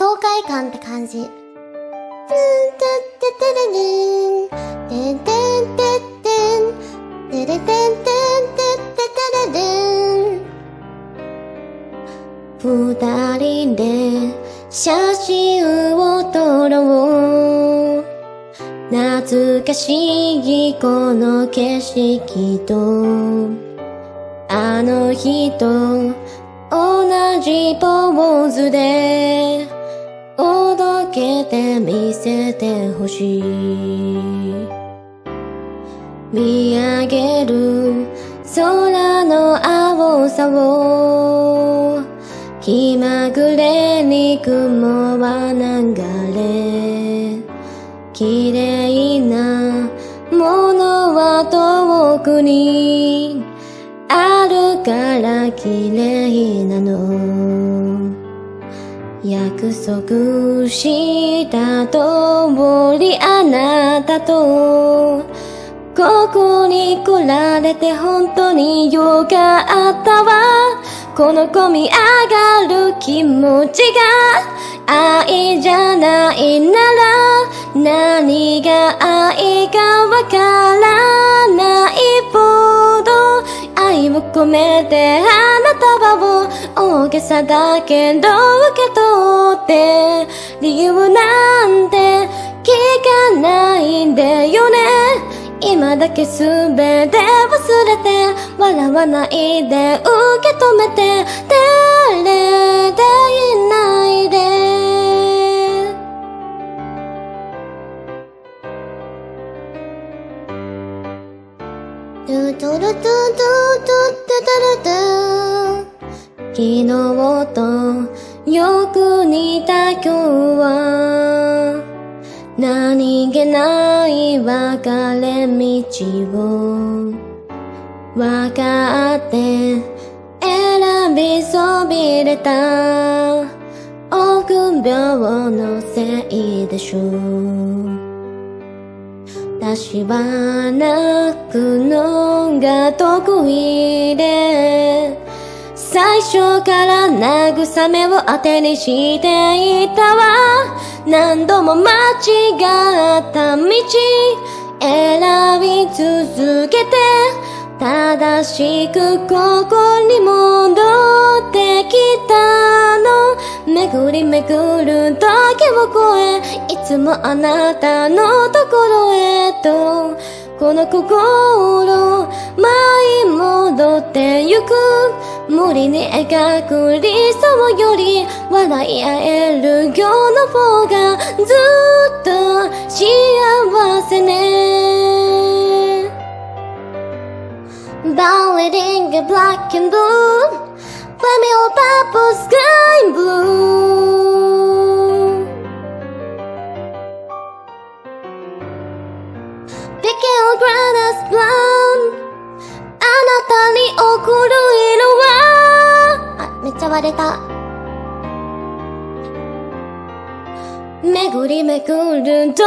爽快感って感じ。二人で写真を撮ろう懐かしいこの景色とあの日と同じポーズでけて見せてほしい。見上げる空の青さを気まぐれに雲は流れ綺麗なものは遠くにあるから綺麗なの。約束した通りあなたと。ここに来られて本当によかったわ。この込み上がる気持ちが愛じゃないなら。何が愛かわからないほど。愛を込めて花束を大げさだけど受け取って理由なんて聞かないんだよね。今だけすべて忘れて笑わないで受け止めて照れていないで。トゥトゥルトゥトゥトゥトゥ昨日とよく似た今日は何気ない分かれ道を。分かって選びそびれた。臆病のせいでしょう。私は泣くのが得意で。最初から慰めを当てにしていたわ。何度も間違った道選び続けて正しくここに戻ってきたの。巡り巡る時を越えいつもあなたのところへと。この心舞い戻ってゆく。無理に描く理想より笑い合える今日の方がずっと幸せね Balleting a black and blue Flaming purple sky and blue Picking grass brown ああ、めっちゃ割れた。巡り巡る時を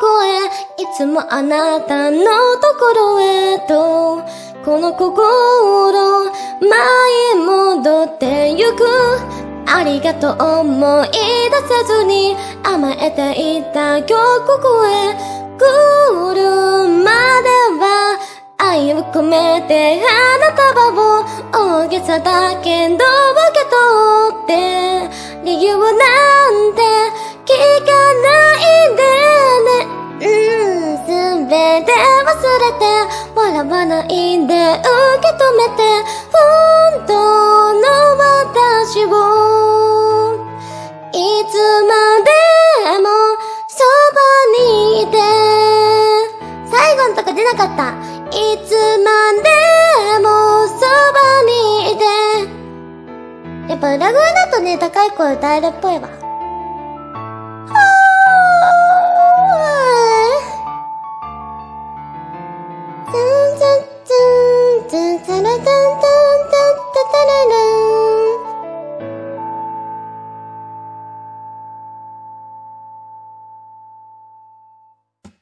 越えいつもあなたのところへとこの心舞い戻ってゆく。ありがとう思い出せずに甘えていた今日ここへ来るまでは愛を込めて花束を大げさだけど理由なんて聞かないでね。うんすべて忘れて笑わないで受け止めて本当の私を。歌えるっぽいわ。